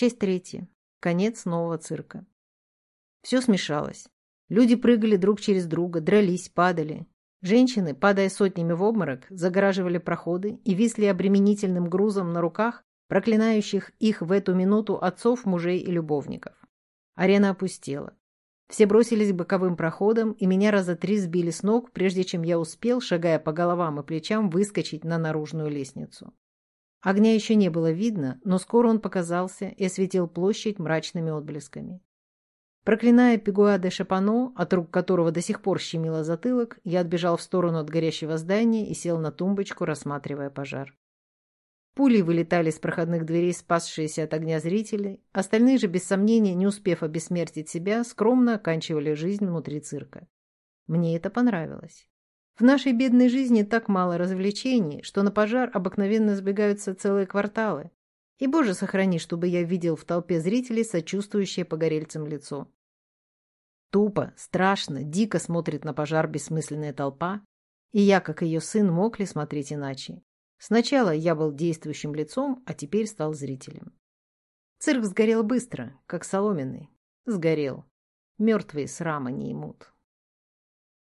Часть третья. Конец нового цирка. Все смешалось. Люди прыгали друг через друга, дрались, падали. Женщины, падая сотнями в обморок, загораживали проходы и висли обременительным грузом на руках, проклинающих их в эту минуту отцов, мужей и любовников. Арена опустела. Все бросились к боковым проходам, и меня раза три сбили с ног, прежде чем я успел, шагая по головам и плечам, выскочить на наружную лестницу. Огня еще не было видно, но скоро он показался и осветил площадь мрачными отблесками. Проклиная Пегуа де Шапано, от рук которого до сих пор щемило затылок, я отбежал в сторону от горящего здания и сел на тумбочку, рассматривая пожар. Пули вылетали с проходных дверей спасшиеся от огня зрители, остальные же, без сомнения, не успев обессмертить себя, скромно оканчивали жизнь внутри цирка. Мне это понравилось. В нашей бедной жизни так мало развлечений, что на пожар обыкновенно сбегаются целые кварталы, и, боже, сохрани, чтобы я видел в толпе зрителей сочувствующее погорельцам лицо. Тупо, страшно, дико смотрит на пожар бессмысленная толпа, и я, как ее сын, мог ли смотреть иначе? Сначала я был действующим лицом, а теперь стал зрителем. Цирк сгорел быстро, как соломенный. Сгорел. Мертвые срама не имут.